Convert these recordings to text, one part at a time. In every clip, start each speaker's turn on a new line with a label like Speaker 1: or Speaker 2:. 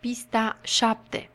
Speaker 1: Pista 7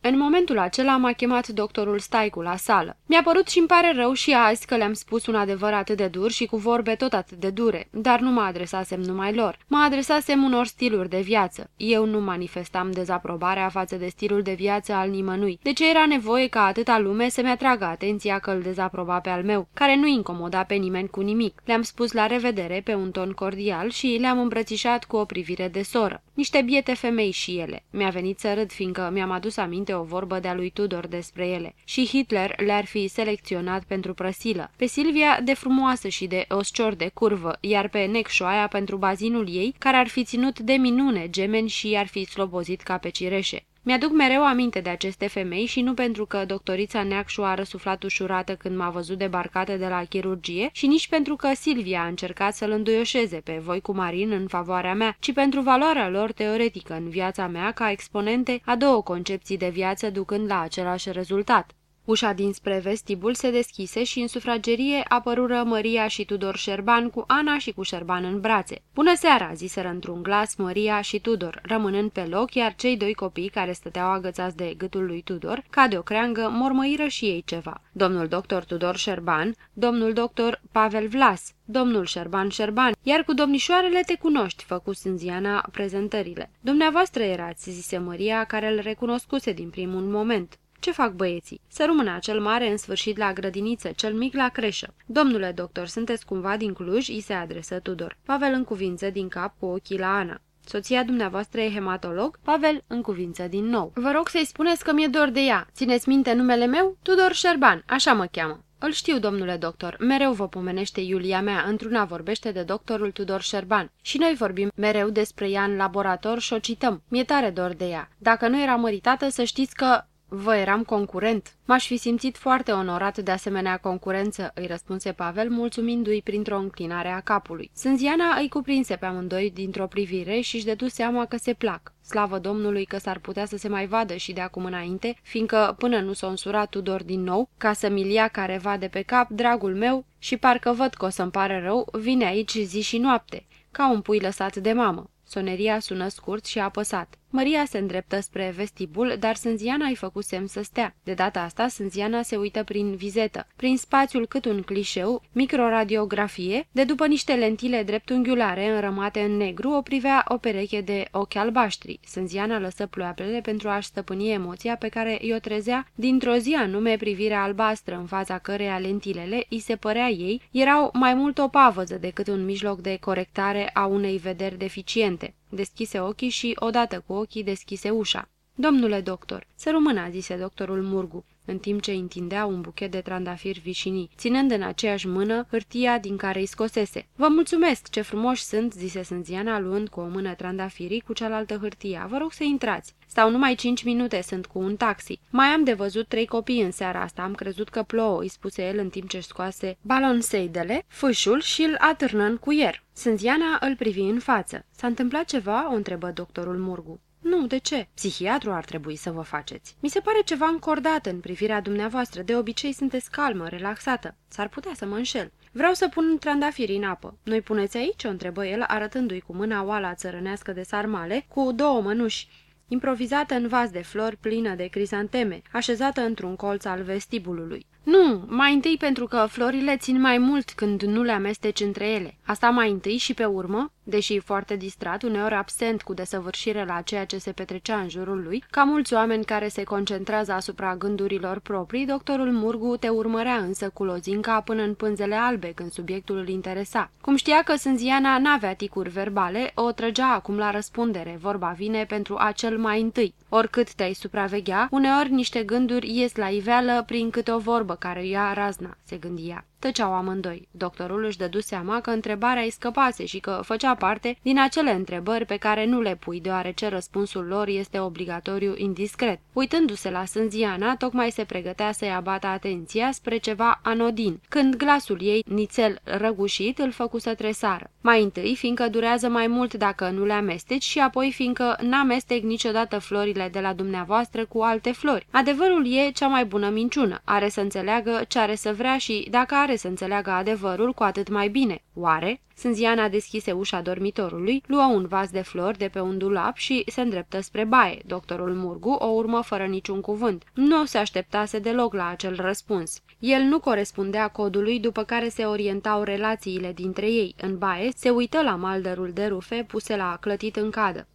Speaker 1: În momentul acela m-a chemat doctorul Staicu la sală. Mi-a părut și îmi pare rău și azi că le-am spus un adevăr atât de dur și cu vorbe tot atât de dure, dar nu mă adresasem numai lor. Mă adresasem unor stiluri de viață. Eu nu manifestam dezaprobarea față de stilul de viață al nimănui, de ce era nevoie ca atâta lume să-mi atragă atenția că îl dezaproba pe al meu, care nu incomoda pe nimeni cu nimic. Le-am spus la revedere pe un ton cordial și le-am îmbrățișat cu o privire de soră. Niște biete femei și ele. Mi-a venit să râd, fiindcă mi-am adus aminte o vorbă de-a lui Tudor despre ele. Și Hitler le-ar fi selecționat pentru prăsilă. Pe Silvia de frumoasă și de oscior de curvă, iar pe Necșoaia pentru bazinul ei, care ar fi ținut de minune gemeni și i-ar fi slobozit ca pe cireșe. Mi-aduc mereu aminte de aceste femei și nu pentru că doctorița Neacșu a răsuflat ușurată când m-a văzut debarcată de la chirurgie și nici pentru că Silvia a încercat să-l înduioșeze pe voi cu Marin în favoarea mea, ci pentru valoarea lor teoretică în viața mea ca exponente a două concepții de viață ducând la același rezultat. Ușa dinspre vestibul se deschise și în sufragerie apărură Maria și Tudor Șerban cu Ana și cu Șerban în brațe. Bună seara!" ziseră într-un glas Maria și Tudor, rămânând pe loc, iar cei doi copii care stăteau agățați de gâtul lui Tudor, ca de o creangă, mormăiră și ei ceva. Domnul doctor Tudor Șerban, domnul doctor Pavel Vlas, domnul Șerban Șerban, iar cu domnișoarele te cunoști, făcu Sânziana prezentările. Dumneavoastră erați, zise Maria, care îl recunoscuse din primul moment. Ce fac băieții? Să rămână acel mare în sfârșit la grădiniță, cel mic la creșă. Domnule doctor, sunteți cumva din Cluj? I se adresă Tudor. Pavel în cuvință din cap cu ochii la Ana. Soția dumneavoastră e hematolog? Pavel în cuvință din nou. Vă rog să-i spuneți că mi-e dor de ea. Țineți minte numele meu? Tudor Șerban, așa mă cheamă. Îl știu, domnule doctor, mereu vă pomenește Iulia mea, într-una vorbește de doctorul Tudor Șerban. Și noi vorbim mereu despre ea în laborator și o cităm. Mi-e tare dor de ea. Dacă nu era măritată, să știți că Vă eram concurent? M-aș fi simțit foarte onorat de asemenea concurență, îi răspunse Pavel, mulțumindu-i printr-o înclinare a capului. Sânziana îi cuprinse pe amândoi dintr-o privire și își dădu seama că se plac. Slavă Domnului că s-ar putea să se mai vadă și de acum înainte, fiindcă până nu s-o însura Tudor din nou, ca să-mi ia careva de pe cap, dragul meu, și parcă văd că o să-mi pare rău, vine aici zi și noapte, ca un pui lăsat de mamă. Soneria sună scurt și apăsat. Maria se îndreptă spre vestibul, dar Sânziana îi făcut semn să stea. De data asta, Sânziana se uită prin vizetă, prin spațiul cât un clișeu, microradiografie, de după niște lentile dreptunghiulare înrămate în negru, o privea o pereche de ochi albaștri. Sânziana lăsă ploapele pentru a-și stăpâni emoția pe care i-o trezea dintr-o zi anume privirea albastră în fața căreia lentilele, îi se părea ei, erau mai mult o pavăză decât un mijloc de corectare a unei vederi deficiente. Deschise ochii și, odată cu ochii, deschise ușa. Domnule doctor, să rămână, zise doctorul Murgu, în timp ce întindea un buchet de trandafiri vișinii, ținând în aceeași mână hârtia din care îi scosese. Vă mulțumesc, ce frumoși sunt, zise Sânziana, luând cu o mână trandafirii cu cealaltă hârtia. Vă rog să intrați. Stau numai cinci minute, sunt cu un taxi. Mai am de văzut trei copii în seara asta, am crezut că plouă, îi spuse el în timp ce scoase balonseidele, fâșul și îl atârnă în cuier. Sânziana îl privi în față. S-a întâmplat ceva?" o întrebă doctorul Murgu. Nu, de ce? Psihiatru ar trebui să vă faceți. Mi se pare ceva încordat în privirea dumneavoastră. De obicei sunteți calmă, relaxată. S-ar putea să mă înșel. Vreau să pun trandafiri în apă. Noi puneți aici?" o întrebă el, arătându-i cu mâna oala țărănească de sarmale, cu două mănuși improvizată în vas de flori plină de crisanteme, așezată într-un colț al vestibulului. Nu, mai întâi pentru că florile țin mai mult când nu le amesteci între ele. Asta mai întâi și pe urmă, deși foarte distrat, uneori absent cu desăvârșire la ceea ce se petrecea în jurul lui, ca mulți oameni care se concentrează asupra gândurilor proprii, doctorul Murgu te urmărea însă cu lozinca până în pânzele albe când subiectul îl interesa. Cum știa că Sânziana n-avea ticuri verbale, o trăgea acum la răspundere, vorba vine pentru acel mai întâi. Oricât te-ai supraveghea, uneori niște gânduri ies la iveală prin câte o vorbă care ia razna, se gândia. Tăceau amândoi. Doctorul își dădu seama că întrebarea îi scăpase și că făcea parte din acele întrebări pe care nu le pui, deoarece răspunsul lor este obligatoriu indiscret. Uitându-se la Sânziana, tocmai se pregătea să-i abată atenția spre ceva anodin, când glasul ei, nițel răgușit, îl făcu să tresară. Mai întâi, fiindcă durează mai mult dacă nu le amesteci și apoi fiindcă n-amestec niciodată florile de la dumneavoastră cu alte flori. Adevărul e cea mai bună minciună. Are să înțeleagă ce are să vrea și, dacă are care să înțeleagă adevărul cu atât mai bine. Oare? Sânziana deschise ușa dormitorului, luă un vas de flori de pe un dulap și se îndreptă spre baie. Doctorul Murgu o urmă fără niciun cuvânt. Nu se așteptase deloc la acel răspuns. El nu corespundea codului după care se orientau relațiile dintre ei. În baie se uită la maldărul de rufe puse la clătit în cadă.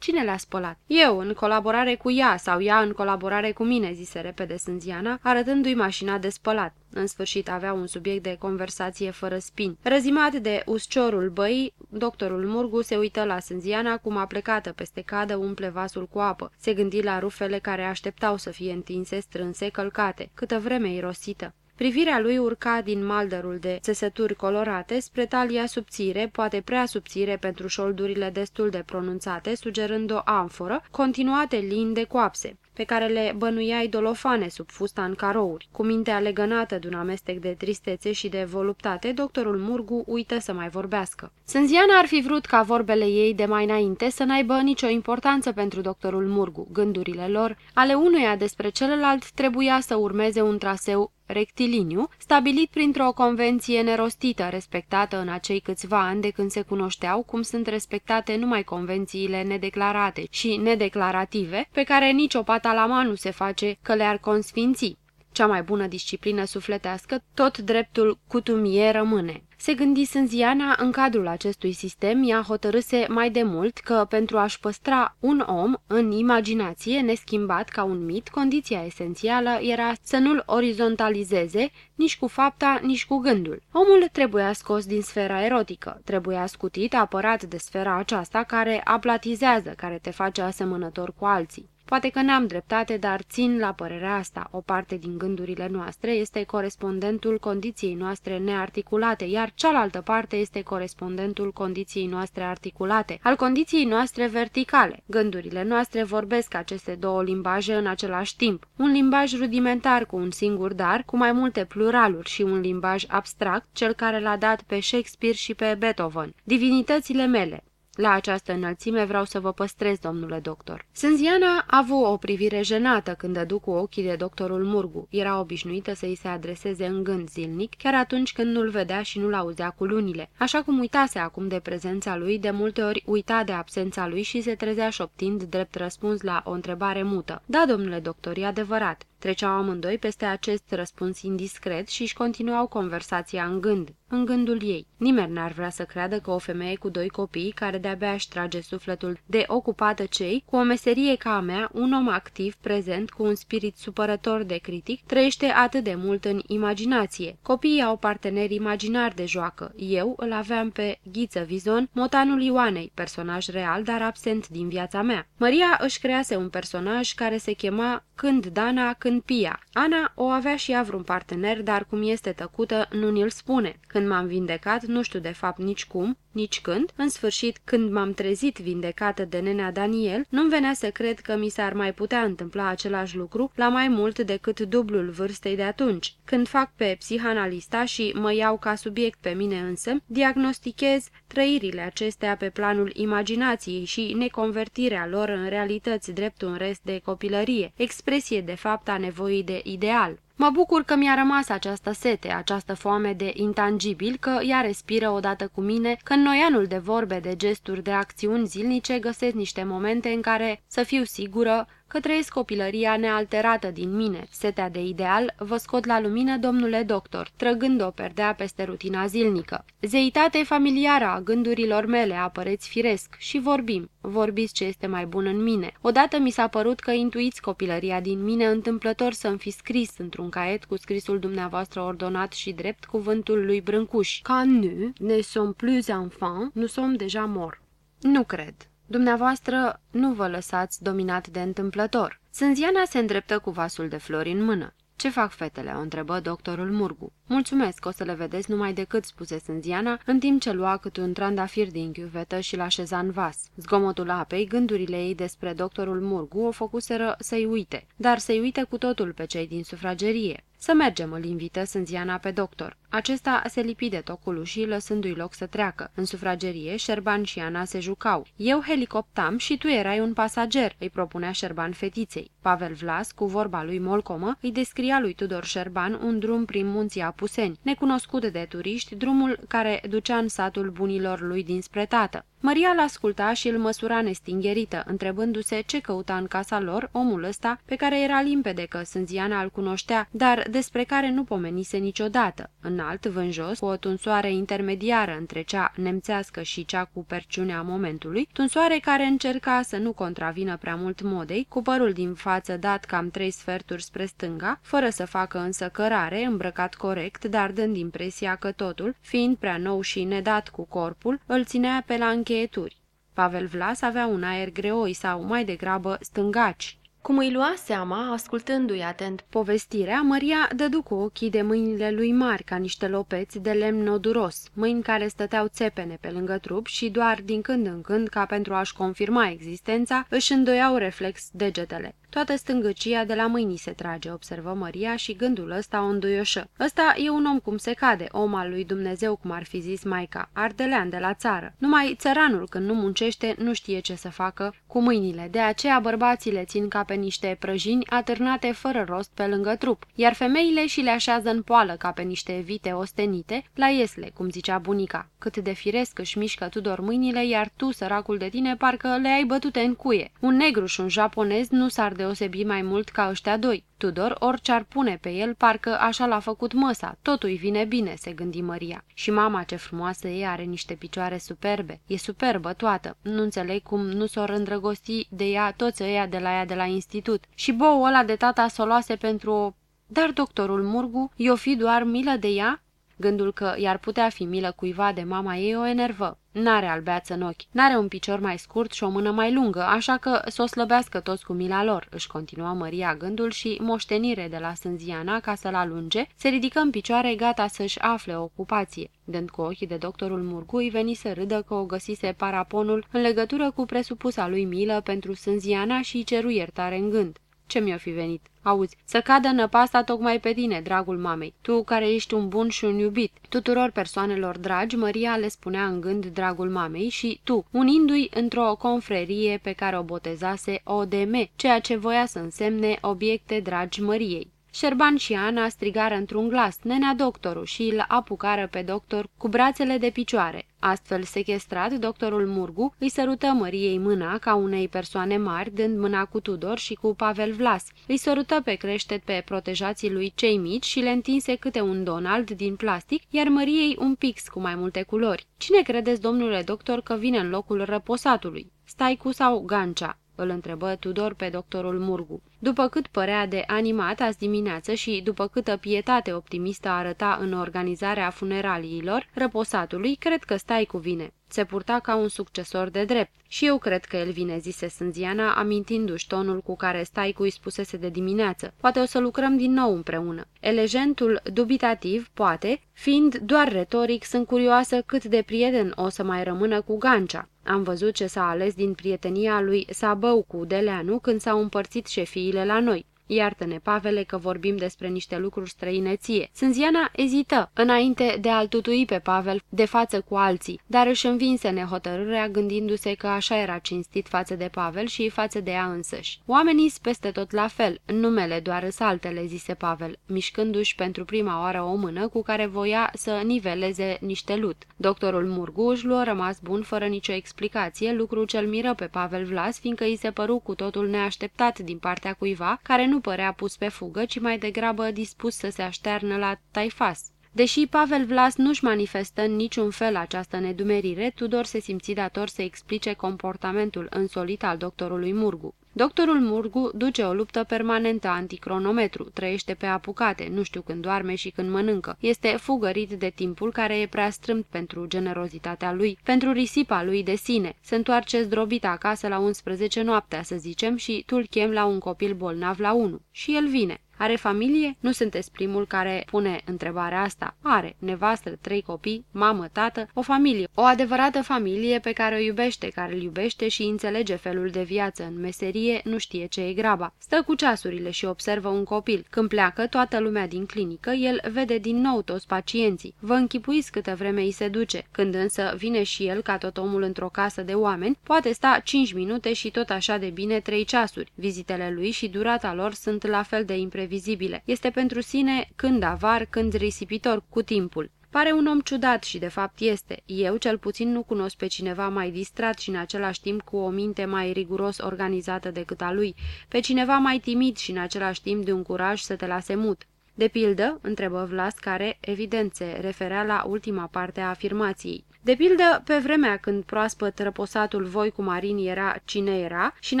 Speaker 1: Cine le-a spălat? Eu, în colaborare cu ea, sau ea în colaborare cu mine, zise repede Sânziana, arătându-i mașina de spălat. În sfârșit avea un subiect de conversație fără spin. Răzimat de usciorul băii, doctorul Murgu se uită la Sânziana cum a plecată peste cadă umple vasul cu apă. Se gândi la rufele care așteptau să fie întinse, strânse, călcate. Câtă vreme irosită. Privirea lui urca din maldărul de țesături colorate spre talia subțire, poate prea subțire pentru șoldurile destul de pronunțate, sugerând o amforă, continuate lin de coapse pe care le bănuiai dolofane sub fusta în carouri. Cu mintea legănată de un amestec de tristețe și de voluptate, doctorul Murgu uită să mai vorbească. Sânziana ar fi vrut ca vorbele ei de mai înainte să n-aibă nicio importanță pentru doctorul Murgu. Gândurile lor, ale unuia despre celălalt, trebuia să urmeze un traseu rectiliniu, stabilit printr-o convenție nerostită, respectată în acei câțiva ani de când se cunoșteau cum sunt respectate numai convențiile nedeclarate și nedeclarative, pe care nici o patalama nu se face că le-ar consfinți. Cea mai bună disciplină sufletească, tot dreptul cutumie rămâne. Se gândi Sânziana în cadrul acestui sistem, ea hotărâse mai de mult că pentru a-și păstra un om în imaginație neschimbat ca un mit, condiția esențială era să nu-l orizontalizeze nici cu fapta, nici cu gândul. Omul trebuia scos din sfera erotică, trebuia scutit, apărat de sfera aceasta care aplatizează, care te face asemănător cu alții. Poate că n-am dreptate, dar țin la părerea asta. O parte din gândurile noastre este corespondentul condiției noastre nearticulate, iar cealaltă parte este corespondentul condiției noastre articulate, al condiției noastre verticale. Gândurile noastre vorbesc aceste două limbaje în același timp. Un limbaj rudimentar cu un singur dar, cu mai multe pluraluri și un limbaj abstract, cel care l-a dat pe Shakespeare și pe Beethoven. Divinitățile mele, la această înălțime vreau să vă păstrez, domnule doctor. Sânziana a avut o privire jenată când dădu cu ochii de doctorul Murgu. Era obișnuită să îi se adreseze în gând zilnic, chiar atunci când nu-l vedea și nu-l auzea cu lunile. Așa cum uitase acum de prezența lui, de multe ori uita de absența lui și se trezea șoptind drept răspuns la o întrebare mută. Da, domnule doctor, e adevărat. Treceau amândoi peste acest răspuns indiscret și își continuau conversația în gând, în gândul ei. Nimeni n-ar vrea să creadă că o femeie cu doi copii, care de-abia își trage sufletul de ocupată cei, cu o meserie ca a mea, un om activ, prezent, cu un spirit supărător de critic, trăiește atât de mult în imaginație. Copiii au parteneri imaginari de joacă. Eu îl aveam pe Ghiță Vizon, motanul Ioanei, personaj real, dar absent din viața mea. Maria își crease un personaj care se chema când Dana, când în Pia. Ana o avea și ea vreun partener, dar cum este tăcută, nu ni-l spune. Când m-am vindecat, nu știu de fapt nici cum, nici când. În sfârșit, când m-am trezit vindecată de nenea Daniel, nu-mi venea să cred că mi s-ar mai putea întâmpla același lucru la mai mult decât dublul vârstei de atunci. Când fac pe psihanalista și mă iau ca subiect pe mine însă, diagnostichez trăirile acestea pe planul imaginației și neconvertirea lor în realități drept un rest de copilărie, expresie de fapt a nevoii de ideal. Mă bucur că mi-a rămas această sete, această foame de intangibil, că ea respiră odată cu mine, că în noianul de vorbe, de gesturi, de acțiuni zilnice găsesc niște momente în care să fiu sigură că trăiesc copilăria nealterată din mine. Setea de ideal vă scot la lumină, domnule doctor, trăgând o perdea peste rutina zilnică. Zeitate familiară a gândurilor mele, apăreți firesc și vorbim. Vorbiți ce este mai bun în mine. Odată mi s-a părut că intuiți copilăria din mine întâmplător să-mi fi scris într-un caiet cu scrisul dumneavoastră ordonat și drept cuvântul lui Brâncuș. Ca nu ne sommes plus enfants, nous sommes déjà morts. Nu cred. Dumneavoastră nu vă lăsați dominat de întâmplător. Sânziana se îndreptă cu vasul de flori în mână. Ce fac fetele?" o întrebă doctorul Murgu. Mulțumesc, o să le vedeți numai decât," spuse Sânziana, în timp ce lua cât un trandafir din chiuvetă și l-așeza în vas. Zgomotul apei, gândurile ei despre doctorul Murgu o făcuseră să-i uite, dar să-i uite cu totul pe cei din sufragerie. Să mergem, îl invită Sânziana pe doctor. Acesta se lipi de tocul ușii, lăsându-i loc să treacă. În sufragerie, Șerban și Ana se jucau. Eu helicoptam și tu erai un pasager, îi propunea Șerban fetiței. Pavel Vlas, cu vorba lui Molcomă, îi descria lui Tudor Șerban un drum prin munții Apuseni, necunoscut de turiști, drumul care ducea în satul bunilor lui dinspre tată. Maria l-asculta și îl măsura nestingherită, întrebându-se ce căuta în casa lor omul ăsta, pe care era limpede că Sânziana îl cunoștea, dar despre care nu pomenise niciodată. Înalt, vânjos, cu o tunsoare intermediară între cea nemțească și cea cu perciunea momentului, tunsoare care încerca să nu contravină prea mult modei, cu părul din față dat cam trei sferturi spre stânga, fără să facă însă cărare, îmbrăcat corect, dar dând impresia că totul, fiind prea nou și nedat cu corpul, îl ținea pe la încheiere încheieturi. Pavel Vlas avea un aer greoi sau, mai degrabă, stângaci. Cum îi lua seama, ascultându-i atent povestirea, Maria dădu cu ochii de mâinile lui mari ca niște lopeți de lemn noduros, mâini care stăteau țepene pe lângă trup și doar din când în când, ca pentru a-și confirma existența, își îndoiau reflex degetele. Toată stângăcia de la mâini se trage, observă Maria și gândul ăsta o înduioșă. Ăsta e un om cum se cade, om al lui Dumnezeu, cum ar fi zis Maica, ardelean de la țară. Numai țăranul când nu muncește nu știe ce să facă cu mâinile, de aceea bărbații le țin ca pe niște prăjini atârnate fără rost pe lângă trup, iar femeile și le așează în poală ca pe niște vite ostenite, la iesle, cum zicea bunica. Cât de firesc își mișcă Tudor mâinile, iar tu, săracul de tine, parcă le ai bătute în cuie. Un negru și un japonez nu s-ar de deosebi mai mult ca ăștia doi. Tudor, orice ar pune pe el, parcă așa l-a făcut măsa, totul îi vine bine, se gândi Maria. Și mama ce frumoasă e, are niște picioare superbe, e superbă toată, nu înțeleg cum nu s-o îndrăgosti de ea toți ăia de la ea de la institut. Și boul ăla de tata s-o luase pentru o... Dar doctorul Murgu, i-o fi doar milă de ea? Gândul că i-ar putea fi milă cuiva de mama ei o enervă. N-are albeață în ochi, n-are un picior mai scurt și o mână mai lungă, așa că s o slăbească toți cu mila lor, își continua Maria gândul și, moștenire de la Sânziana ca să-l alunge, se ridică în picioare gata să-și afle o ocupație. Dând cu ochii de doctorul Murgui, veni să râdă că o găsise paraponul în legătură cu presupusa lui milă pentru Sânziana și ceru iertare în gând. Ce mi-o fi venit? Auzi, să cadă năpasta tocmai pe tine, dragul mamei, tu care ești un bun și un iubit. Tuturor persoanelor dragi, Maria le spunea în gând dragul mamei și tu, unindu-i într-o confrerie pe care o botezase ODM, ceea ce voia să însemne obiecte dragi Măriei. Șerban și Ana strigară într-un glas, nenea doctorul, și îl apucară pe doctor cu brațele de picioare. Astfel sequestrat, doctorul Murgu îi sărută Măriei mâna ca unei persoane mari, dând mâna cu Tudor și cu Pavel Vlas. Îi sărută pe creștet pe protejații lui cei mici și le întinse câte un Donald din plastic, iar Măriei un pix cu mai multe culori. Cine credeți, domnule doctor, că vine în locul răposatului? Staicu sau Gancea? îl întrebă Tudor pe doctorul Murgu. După cât părea de animat azi dimineață și după câtă pietate optimistă arăta în organizarea funeraliilor răposatului, cred că stai cu vine. Se purta ca un succesor de drept. Și eu cred că el vine, zise Sânziana, amintindu-și tonul cu care stai cu îi spusese de dimineață. Poate o să lucrăm din nou împreună. Elegentul dubitativ, poate, fiind doar retoric, sunt curioasă cât de prieten o să mai rămână cu Gancea. Am văzut ce s-a ales din prietenia lui Sabău cu Deleanu când s-au împărțit șefiile la noi. Iartă-ne, Pavele, că vorbim despre niște lucruri străineție. Sânziana ezită, înainte de a-l tutui pe Pavel de față cu alții, dar își învinse nehotărârea gândindu-se că așa era cinstit față de Pavel și față de ea însăși. Oamenii peste tot la fel, numele doar altele, zise Pavel, mișcându-și pentru prima oară o mână cu care voia să niveleze niște lut. Doctorul Murguș își luă rămas bun fără nicio explicație, lucru cel miră pe Pavel Vlas, fiindcă îi se păru cu totul neașteptat din partea cuiva care nu părea pus pe fugă, ci mai degrabă dispus să se aștearnă la taifas. Deși Pavel Vlas nu-și manifestă în niciun fel această nedumerire, Tudor se simți dator să explice comportamentul însolit al doctorului Murgu. Doctorul Murgu duce o luptă permanentă anticronometru, trăiește pe apucate, nu știu când doarme și când mănâncă. Este fugărit de timpul care e prea strâmt pentru generozitatea lui, pentru risipa lui de sine. Se întoarce zdrobit acasă la 11 noaptea, să zicem, și tu chem la un copil bolnav la 1. Și el vine. Are familie? Nu sunteți primul care pune întrebarea asta. Are, nevastă, trei copii, mamă, tată, o familie, o adevărată familie pe care o iubește, care îl iubește și înțelege felul de viață. În meserie nu știe ce e graba. Stă cu ceasurile și observă un copil. Când pleacă toată lumea din clinică, el vede din nou toți pacienții. Vă închipuiți câtă vreme îi se duce. Când însă vine și el, ca tot omul într-o casă de oameni, poate sta 5 minute și tot așa de bine 3 ceasuri. Vizitele lui și durata lor sunt la fel de imprevizibile. Este pentru sine când avar, când risipitor cu timpul. Pare un om ciudat și de fapt este. Eu cel puțin nu cunosc pe cineva mai distrat și în același timp cu o minte mai riguros organizată decât a lui, pe cineva mai timid și în același timp de un curaj să te lase mut. De pildă, întrebă Vlas, care, evident, se referea la ultima parte a afirmației. De pildă, pe vremea când proaspăt răposatul Voicu Marin era cine era și în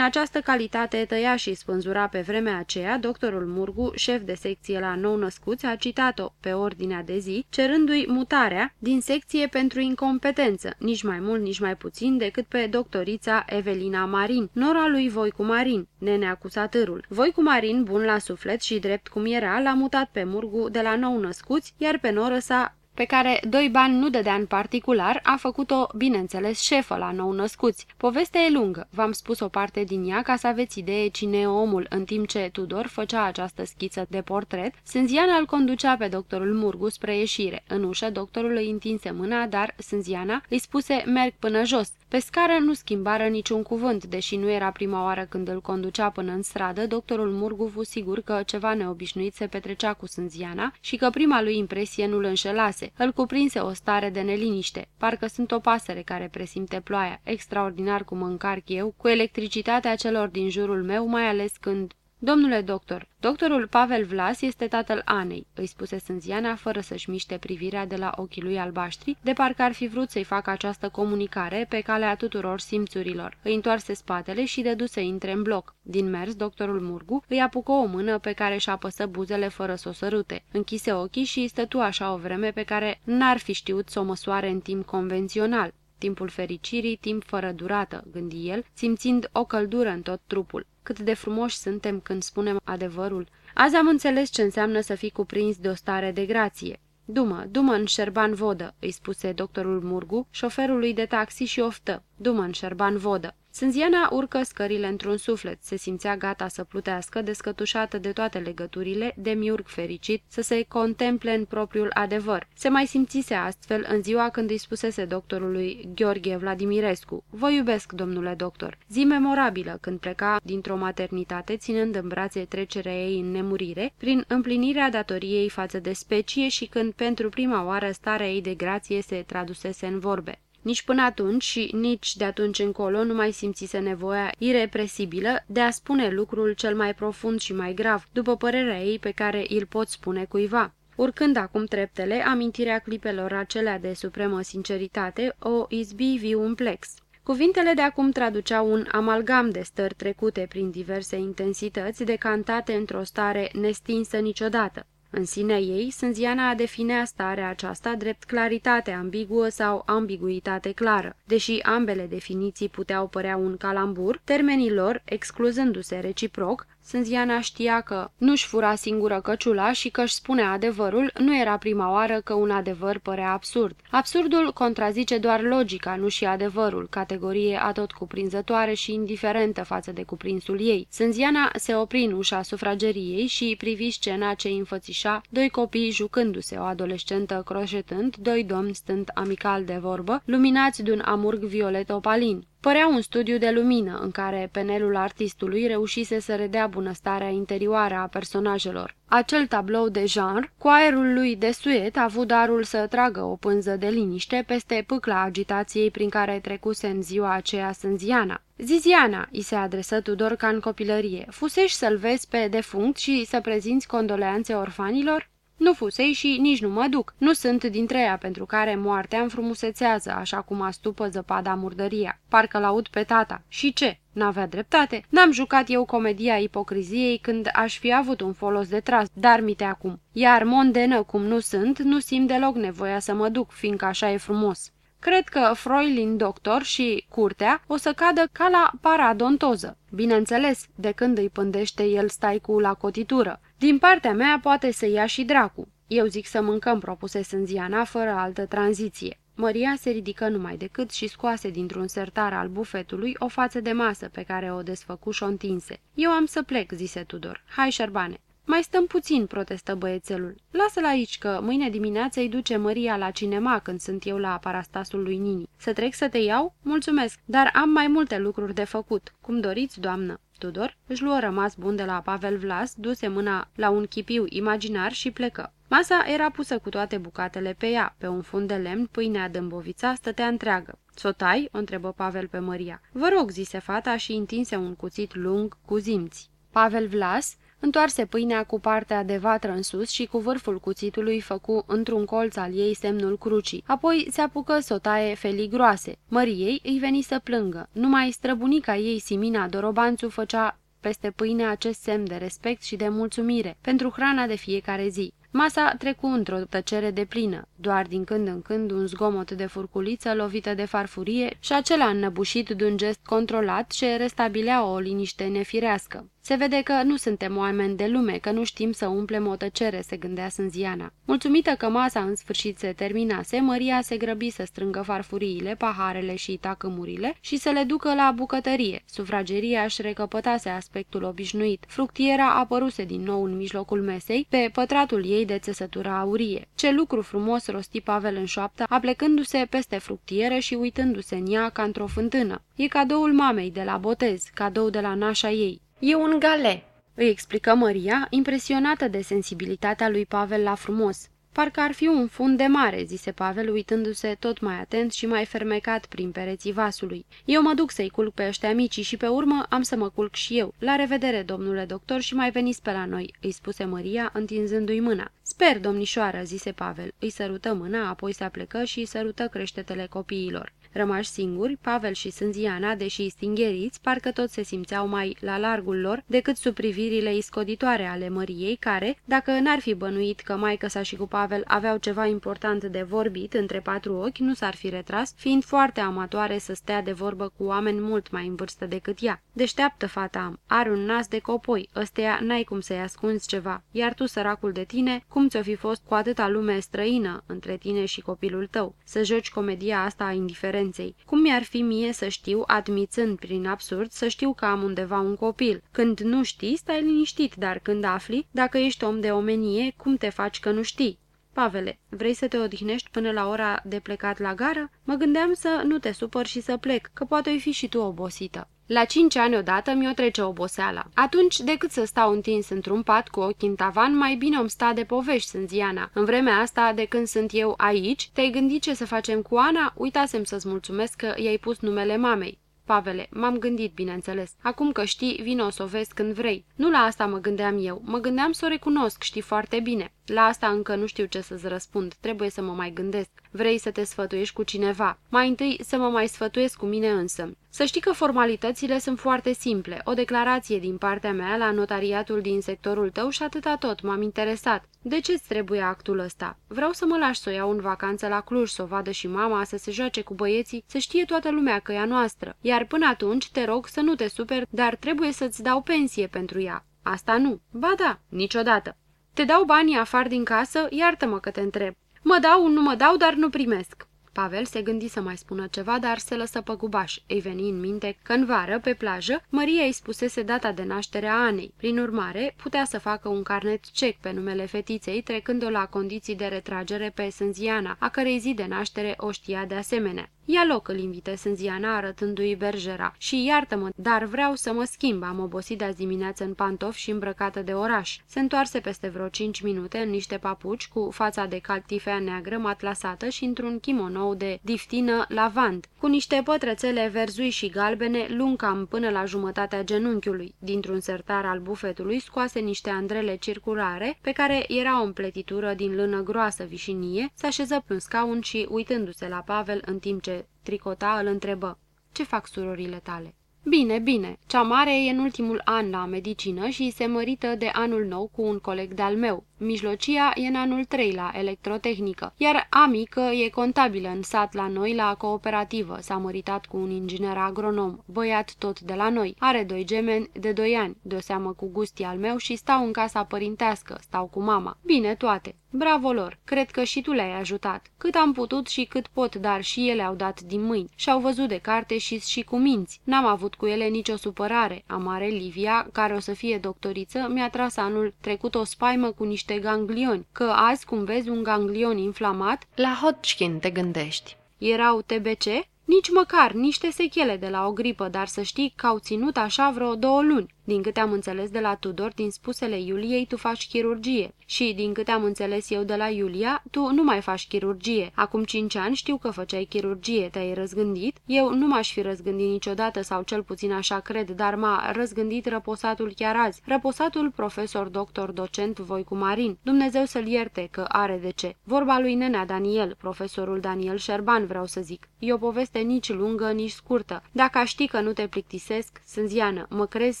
Speaker 1: această calitate tăia și spânzura pe vremea aceea, doctorul Murgu, șef de secție la nou născuți, a citat-o pe ordinea de zi, cerându-i mutarea din secție pentru incompetență, nici mai mult, nici mai puțin decât pe doctorița Evelina Marin, nora lui Voicu Marin, nenea cu satârul. Voicu Marin, bun la suflet și drept cum era, l-a mutat pe Murgu de la nou născuți, iar pe noră sa pe care doi bani nu dădea în particular, a făcut-o, bineînțeles, șefă la nou născuți. Povestea e lungă, v-am spus o parte din ea ca să aveți idee cine e omul, în timp ce Tudor făcea această schiță de portret, Sânziana îl conducea pe doctorul Murgu spre ieșire. În ușă, doctorul îi întinse mâna, dar Sânziana îi spuse merg până jos. Pe scară nu schimbară niciun cuvânt, deși nu era prima oară când îl conducea până în stradă, doctorul Murgu fu sigur că ceva neobișnuit se petrecea cu Sânziana și că prima lui impresie nu-l înșelase. Îl cuprinse o stare de neliniște. Parcă sunt o pasăre care presimte ploaia, extraordinar cum încarc eu, cu electricitatea celor din jurul meu, mai ales când Domnule doctor, doctorul Pavel Vlas este tatăl Anei, îi spuse Sânziana fără să-și miște privirea de la ochii lui albaștri, de parcă ar fi vrut să-i facă această comunicare pe calea tuturor simțurilor. Îi întoarse spatele și dedu să intre în bloc. Din mers, doctorul Murgu îi apucă o mână pe care și apăsă buzele fără să o sărute. Închise ochii și stătu așa o vreme pe care n-ar fi știut să o măsoare în timp convențional. Timpul fericirii, timp fără durată, gândi el, simțind o căldură în tot trupul. Cât de frumoși suntem când spunem adevărul. Azi am înțeles ce înseamnă să fii cuprins de o stare de grație. Dumă, dumă în șerban vodă, îi spuse doctorul Murgu, șoferului de taxi și oftă. Dumă în șerban vodă. Sânziana urcă scările într-un suflet, se simțea gata să plutească, descătușată de toate legăturile, de miurg fericit, să se contemple în propriul adevăr. Se mai simțise astfel în ziua când îi spusese doctorului Gheorghe Vladimirescu, Vă iubesc, domnule doctor. Zi memorabilă când pleca dintr-o maternitate, ținând în brațe trecerea ei în nemurire, prin împlinirea datoriei față de specie și când pentru prima oară starea ei de grație se tradusese în vorbe. Nici până atunci și nici de atunci încolo nu mai simțise nevoia irepresibilă de a spune lucrul cel mai profund și mai grav, după părerea ei pe care îl pot spune cuiva. Urcând acum treptele, amintirea clipelor acelea de supremă sinceritate o izbi viu plex. Cuvintele de acum traduceau un amalgam de stări trecute prin diverse intensități, decantate într-o stare nestinsă niciodată. În sinea ei, Sânziana definea starea aceasta drept claritate ambiguă sau ambiguitate clară. Deși ambele definiții puteau părea un calambur, termenii lor, excluzându-se reciproc, Sânziana știa că nu-și fura singură căciula și că își spune adevărul nu era prima oară că un adevăr părea absurd. Absurdul contrazice doar logica, nu și adevărul, categorie atot cuprinzătoare și indiferentă față de cuprinsul ei. Sânziana se opri în ușa sufrageriei și privi scena ce înfățișa doi copii jucându-se, o adolescentă croșetând, doi domni stând amical de vorbă, luminați de un amurg violet opalin. Părea un studiu de lumină în care penelul artistului reușise să redea bunăstarea interioară a personajelor. Acel tablou de genre, cu aerul lui de suet, a avut darul să tragă o pânză de liniște peste pâcla agitației prin care trecuse în ziua aceea Sânziana. Ziziana, îi se adresă Tudor ca în copilărie, fusești să-l vezi pe defunct și să prezinți condoleanțe orfanilor? Nu fusei și nici nu mă duc. Nu sunt dintre ea pentru care moartea înfrumusețează, așa cum astupă zăpada murdăria. Parcă laud pe tata. Și ce? N-avea dreptate? N-am jucat eu comedia ipocriziei când aș fi avut un folos de tras, dar mite acum. Iar mondenă cum nu sunt, nu simt deloc nevoia să mă duc, fiindcă așa e frumos. Cred că Froilin doctor și curtea o să cadă ca la paradontoză. Bineînțeles, de când îi pândește el staicul la cotitură. Din partea mea poate să ia și dracu. Eu zic să mâncăm, propuse Sânziana, fără altă tranziție. Măria se ridică numai decât și scoase dintr-un sertar al bufetului o față de masă pe care o desfăcu și o întinse. Eu am să plec, zise Tudor. Hai, șerbane. Mai stăm puțin, protestă băiețelul. Lasă-l aici că mâine dimineață îi duce Măria la cinema când sunt eu la parastasul lui Nini. Să trec să te iau? Mulțumesc, dar am mai multe lucruri de făcut. Cum doriți, doamnă. Tudor își luă rămas bun de la Pavel Vlas, duse mâna la un chipiu imaginar și plecă. Masa era pusă cu toate bucatele pe ea. Pe un fund de lemn, pâinea dâmbovița stătea întreagă. Sotai? o întrebă Pavel pe Maria. Vă rog, zise fata și întinse un cuțit lung cu zimți. Pavel Vlas întoarse pâinea cu partea de vatră în sus și cu vârful cuțitului făcu într-un colț al ei semnul crucii. Apoi se apucă să o taie felii groase. Măriei îi veni să plângă. Numai străbunica ei, Simina Dorobanțu, făcea peste pâine acest semn de respect și de mulțumire pentru hrana de fiecare zi. Masa trecu într-o tăcere de plină, doar din când în când un zgomot de furculiță lovită de farfurie și acela înnăbușit de un gest controlat ce restabilea o liniște nefirească. Se vede că nu suntem oameni de lume, că nu știm să umplem o tăcere, se gândea Sânziana. Mulțumită că masa în sfârșit se terminase, Maria se grăbi să strângă farfuriile, paharele și tacămurile și să le ducă la bucătărie. Sufrageria își recăpătase aspectul obișnuit. Fructiera apăruse din nou în mijlocul mesei, pe pătratul ei de țesătură aurie. Ce lucru frumos rosti Pavel în șoaptă, aplecându-se peste fructiere și uitându-se în ea ca într-o fântână. E cadoul mamei de la botez, cadou de la nașa ei. E un gale, îi explică Maria, impresionată de sensibilitatea lui Pavel la frumos. Parcă ar fi un fund de mare, zise Pavel, uitându-se tot mai atent și mai fermecat prin pereții vasului. Eu mă duc să-i culc pe ăștia mici și pe urmă am să mă culc și eu. La revedere, domnule doctor, și mai veniți pe la noi, îi spuse Maria, întinzându-i mâna. Sper, domnișoară, zise Pavel. Îi sărută mâna, apoi se aplecă și sărută creștetele copiilor. Rămași singuri, Pavel și Sânziana, deși stingheriți, parcă tot se simțeau mai la largul lor decât sub privirile iscoditoare ale Măriei, care, dacă n-ar fi bănuit că maică sa și cu Pavel aveau ceva important de vorbit între patru ochi, nu s-ar fi retras, fiind foarte amatoare să stea de vorbă cu oameni mult mai în vârstă decât ea. Deșteaptă fata am, are un nas de copoi, ăsteia n-ai cum să-i ascunzi ceva, iar tu, săracul de tine, cum ți-o fi fost cu atâta lume străină între tine și copilul tău, să joci comedia asta indiferent existenței. Cum mi-ar fi mie să știu, admițând prin absurd, să știu că am undeva un copil? Când nu știi, stai liniștit, dar când afli, dacă ești om de omenie, cum te faci că nu știi? Pavele, vrei să te odihnești până la ora de plecat la gară? Mă gândeam să nu te supăr și să plec, că poate ai fi și tu obosită. La cinci ani odată mi-o trece oboseala. Atunci, decât să stau întins într-un pat cu ochii în tavan, mai bine om sta de povești, sunt Ziana. În vremea asta, de când sunt eu aici, te-ai gândit ce să facem cu Ana? Uitasem să-ți mulțumesc că i-ai pus numele mamei. Pavele, m-am gândit, bineînțeles. Acum că știi, vino să o vezi când vrei. Nu la asta mă gândeam eu. Mă gândeam să o recunosc, știi foarte bine. La asta încă nu știu ce să-ți răspund. Trebuie să mă mai gândesc. Vrei să te sfătuiești cu cineva. Mai întâi să mă mai sfătuiesc cu mine însă. Să știi că formalitățile sunt foarte simple. O declarație din partea mea la notariatul din sectorul tău și atâta tot. M-am interesat. De ce-ți trebuie actul ăsta? Vreau să mă lași să o iau în vacanță la Cluj, să o vadă și mama, să se joace cu băieții, să știe toată lumea că e a noastră. Iar până atunci te rog să nu te superi, dar trebuie să-ți dau pensie pentru ea. Asta nu. Ba da, niciodată. Te dau banii afară din casă? Iartă-mă că te întreb. Mă dau, nu mă dau, dar nu primesc. Pavel se gândi să mai spună ceva, dar se lăsă păgubaș. Îi veni în minte că în vară, pe plajă, Maria îi spusese data de naștere a Anei. Prin urmare, putea să facă un carnet cec pe numele fetiței, trecând-o la condiții de retragere pe Sânziana, a cărei zi de naștere o știa de asemenea. Ia loc, îl invite Sânziana arătându-i bergera. Și iartă-mă, dar vreau să mă schimb, am obosit azi dimineață în pantofi și îmbrăcată de oraș. Se întoarse peste vreo cinci minute în niște papuci cu fața de caltifea neagră matlasată și într-un kimono de diftină lavand, cu niște pătrățele verzui și galbene lung cam până la jumătatea genunchiului. Dintr-un sertar al bufetului scoase niște andrele circulare pe care era o împletitură din lână groasă vișinie, se așeză pe un scaun și, uitându-se la Pavel în timp ce tricota, îl întrebă. Ce fac surorile tale?" Bine, bine. Cea mare e în ultimul an la medicină și se mărită de anul nou cu un coleg de-al meu. Mijlocia e în anul 3 la electrotehnică, iar a mică e contabilă în sat la noi la cooperativă. S-a măritat cu un inginer agronom, băiat tot de la noi. Are doi gemeni de 2 ani, de-o seamă cu gusti al meu și stau în casa părintească, stau cu mama. Bine toate. Bravo lor! Cred că și tu le-ai ajutat. Cât am putut și cât pot, dar și ele au dat din mâini. Și-au văzut de carte și și cu minți. N-am avut cu ele nicio supărare. Amare Livia, care o să fie doctoriță, mi-a tras anul trecut o spaimă cu niște ganglioni, că azi, cum vezi un ganglion inflamat,
Speaker 2: la Hodgkin te gândești.
Speaker 1: Erau TBC? Nici măcar, niște sechele de la o gripă, dar să știi că au ținut așa vreo două luni. Din câte am înțeles de la Tudor, din spusele Iuliei, tu faci chirurgie. Și, din câte am înțeles eu de la Iulia, tu nu mai faci chirurgie. Acum cinci ani știu că făceai chirurgie. Te-ai răzgândit? Eu nu m-aș fi răzgândit niciodată, sau cel puțin așa cred, dar m-a răzgândit răposatul chiar azi. Răposatul profesor, doctor, docent Voicu Marin. Dumnezeu să-l ierte, că are de ce. Vorba lui nenea Daniel, profesorul Daniel Șerban, vreau să zic. E o poveste nici lungă, nici scurtă. Dacă aș ști că nu te plictisesc, Sânziană, mă crezi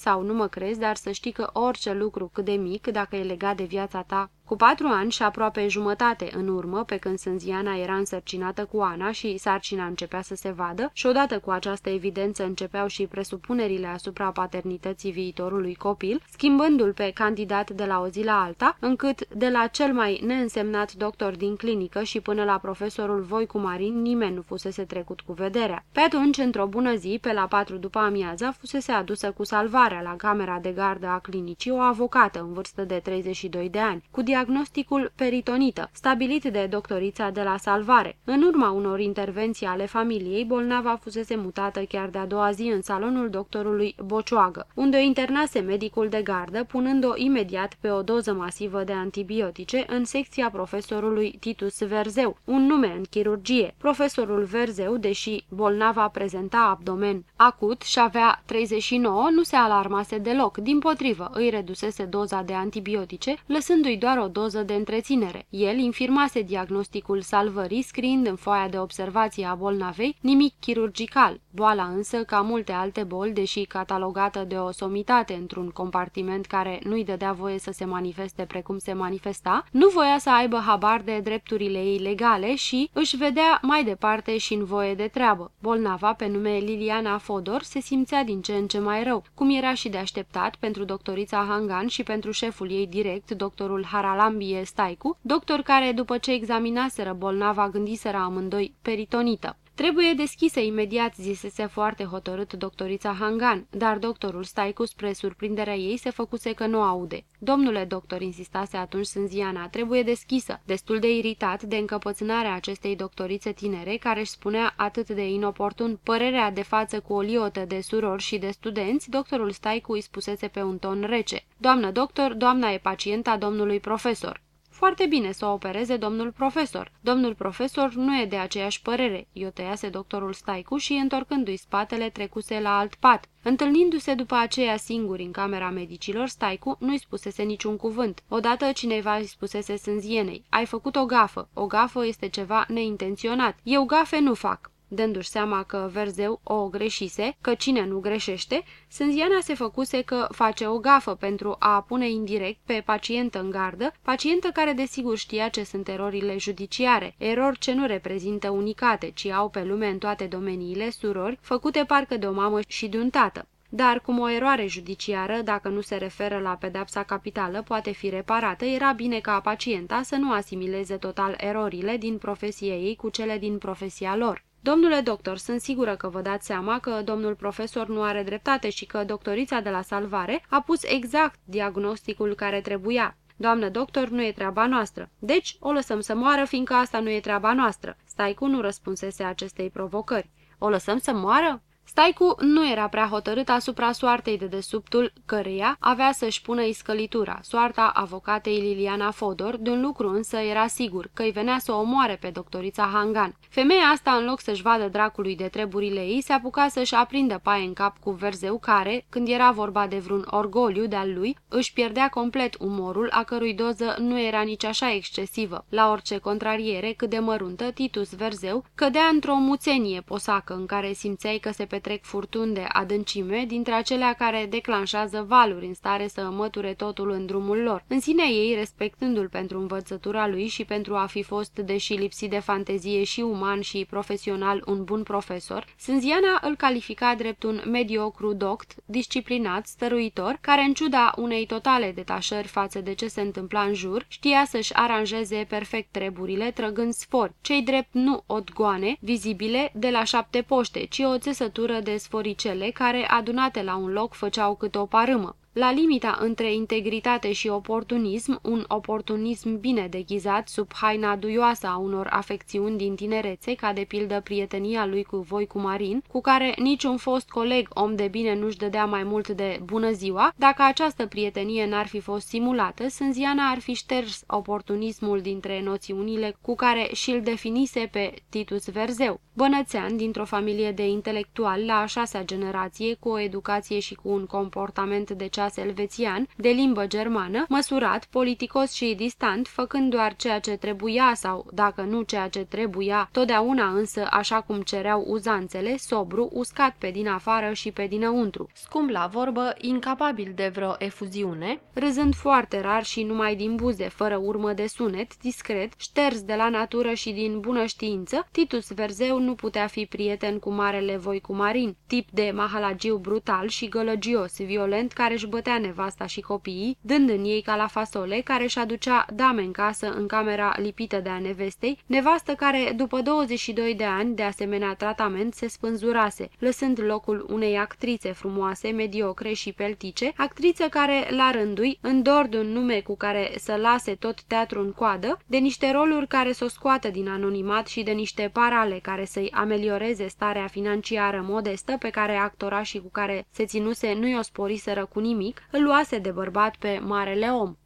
Speaker 1: sau nu mă crezi, dar să știi că orice lucru cât de mic, dacă e legat de viața ta, cu patru ani și aproape jumătate în urmă, pe când Sânziana era însărcinată cu Ana și sarcina începea să se vadă, și odată cu această evidență începeau și presupunerile asupra paternității viitorului copil, schimbându-l pe candidat de la o zi la alta, încât de la cel mai neînsemnat doctor din clinică și până la profesorul Voicu Marin nimeni nu fusese trecut cu vederea. Pe atunci, într-o bună zi, pe la patru după amiaza, fusese adusă cu salvarea la camera de gardă a clinicii o avocată în vârstă de 32 de ani, cu diagnosticul peritonită, stabilit de doctorița de la salvare. În urma unor intervenții ale familiei, bolnava fusese mutată chiar de-a doua zi în salonul doctorului Bocioagă, unde o internase medicul de gardă, punând-o imediat pe o doză masivă de antibiotice în secția profesorului Titus Verzeu, un nume în chirurgie. Profesorul Verzeu, deși bolnava prezenta abdomen acut și avea 39, nu se alarmase deloc, din potrivă îi redusese doza de antibiotice, lăsându-i doar o o doză de întreținere. El infirmase diagnosticul salvării, scriind în foaia de observație a bolnavei nimic chirurgical. Boala însă, ca multe alte boli, deși catalogată de o somitate într-un compartiment care nu-i dădea voie să se manifeste precum se manifesta, nu voia să aibă habar de drepturile ei legale și își vedea mai departe și în voie de treabă. Bolnava, pe nume Liliana Fodor, se simțea din ce în ce mai rău, cum era și de așteptat pentru doctorița Hangan și pentru șeful ei direct, doctorul Harald Alambie Staicu, doctor care, după ce examinaseră bolnava, gândiseră amândoi peritonită. Trebuie deschisă imediat, zisese foarte hotărât doctorița Hangan, dar doctorul Staicu, spre surprinderea ei, se făcuse că nu aude. Domnule doctor, insistase atunci Sânziana, trebuie deschisă. Destul de iritat de încăpățânarea acestei doctorițe tinere, care își spunea atât de inoportun părerea de față cu o liotă de surori și de studenți, doctorul Staicu îi spusese pe un ton rece. Doamnă doctor, doamna e pacienta domnului profesor. Foarte bine să o opereze domnul profesor. Domnul profesor nu e de aceeași părere. Eu tăiase doctorul Staicu și, întorcându-i spatele, trecuse la alt pat. Întâlnindu-se după aceea singuri în camera medicilor, Staicu nu-i spusese niciun cuvânt. Odată cineva îi spusese sânzienei, ai făcut o gafă. O gafă este ceva neintenționat. Eu gafe nu fac dându-și seama că Verzeu o greșise, că cine nu greșește, Sânziana se făcuse că face o gafă pentru a pune indirect pe pacientă în gardă, pacientă care desigur știa ce sunt erorile judiciare, erori ce nu reprezintă unicate, ci au pe lume în toate domeniile surori, făcute parcă de o mamă și de un tată. Dar cum o eroare judiciară, dacă nu se referă la pedepsa capitală, poate fi reparată, era bine ca pacienta să nu asimileze total erorile din profesia ei cu cele din profesia lor. Domnule doctor, sunt sigură că vă dați seama că domnul profesor nu are dreptate și că doctorița de la salvare a pus exact diagnosticul care trebuia. Doamnă doctor, nu e treaba noastră. Deci, o lăsăm să moară, fiindcă asta nu e treaba noastră. Staicu nu răspunsese acestei provocări. O lăsăm să moară? Staicu nu era prea hotărât asupra soartei de desubtul căreia avea să-și pună iscălitura, soarta avocatei Liliana Fodor, de un lucru însă era sigur, că îi venea să o omoare pe doctorița Hangan. Femeia asta, în loc să-și vadă dracului de treburile ei, se apuca să-și aprindă paie în cap cu verzeu care, când era vorba de vreun orgoliu de-al lui, își pierdea complet umorul, a cărui doză nu era nici așa excesivă. La orice contrariere, cât de măruntă, Titus Verzeu cădea într-o muțenie posacă în care simțeai că se petrec furtuni de adâncime, dintre acelea care declanșează valuri în stare să măture totul în drumul lor. În sine ei, respectându-l pentru învățătura lui și pentru a fi fost, deși lipsit de fantezie și uman și profesional, un bun profesor, Sânziana îl califica drept un mediocru doct, disciplinat, stăruitor, care în ciuda unei totale detașări față de ce se întâmpla în jur, știa să-și aranjeze perfect treburile, trăgând sfori, cei drept nu odgoane, vizibile, de la șapte poște, ci o țesătură de sforicele care, adunate la un loc, făceau câte o parâmă. La limita între integritate și oportunism, un oportunism bine deghizat sub haina duioasă a unor afecțiuni din tinerețe, ca de pildă prietenia lui cu voi cu Marin, cu care niciun fost coleg om de bine nu-și dădea mai mult de bună ziua, dacă această prietenie n-ar fi fost simulată, Sânziana ar fi șters oportunismul dintre noțiunile cu care și-l definise pe Titus Verzeu. Bănățean, dintr-o familie de intelectuali la a șasea generație, cu o educație și cu un comportament de cea ceas elvețian, de limbă germană, măsurat, politicos și distant, făcând doar ceea ce trebuia sau, dacă nu ceea ce trebuia, totdeauna însă așa cum cereau uzanțele, sobru, uscat pe din afară și pe dinăuntru.
Speaker 2: Scump la vorbă, incapabil de vreo efuziune,
Speaker 1: râzând foarte rar și numai din buze, fără urmă de sunet, discret, șters de la natură și din bună știință, Titus Verzeu nu putea fi prieten cu marele voi cu Marin, tip de mahalagiu brutal și gălăgios, violent, care își bătea nevasta și copiii, dând în ei ca la fasole, care își aducea dame în casă în camera lipită de a nevestei, nevastă care, după 22 de ani de asemenea tratament, se spânzurase, lăsând locul unei actrițe frumoase, mediocre și peltice, actriță care, la rândui, îndor de un nume cu care să lase tot teatrul în coadă, de niște roluri care să o scoată din anonimat și de niște parale care să-i amelioreze starea financiară modestă pe care actora și cu care se ținuse nu-i o sporiseră cu nimic, îl luase de bărbat pe marele om.